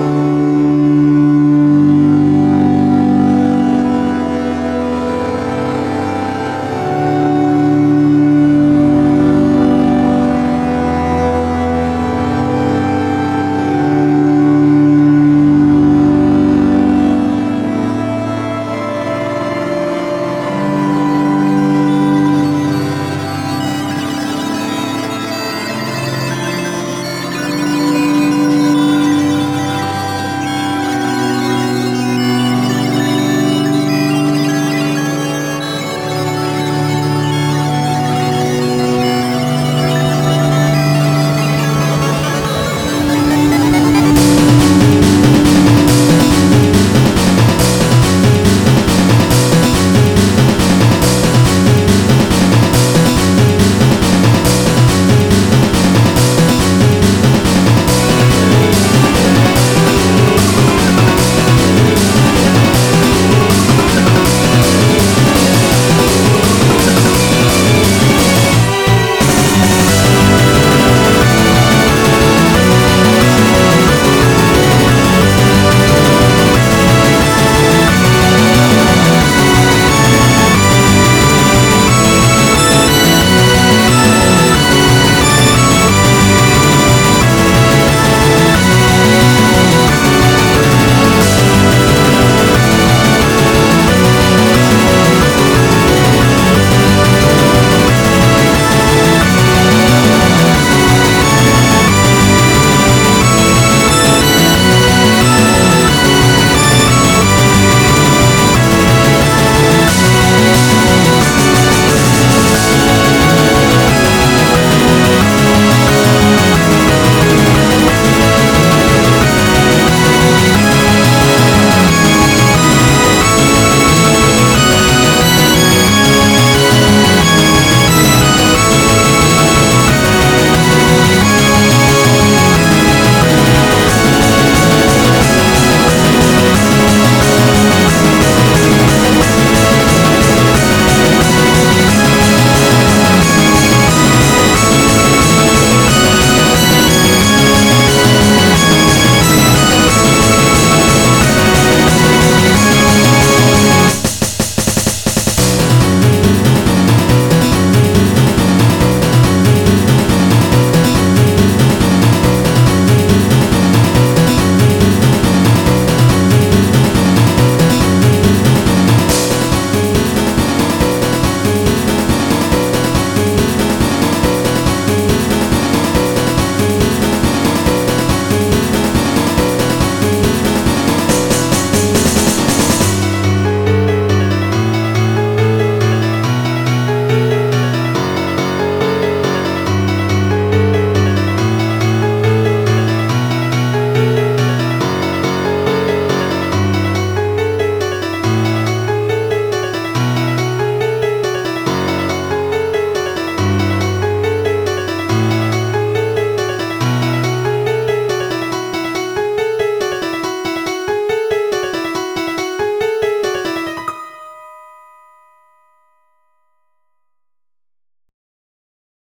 Amen.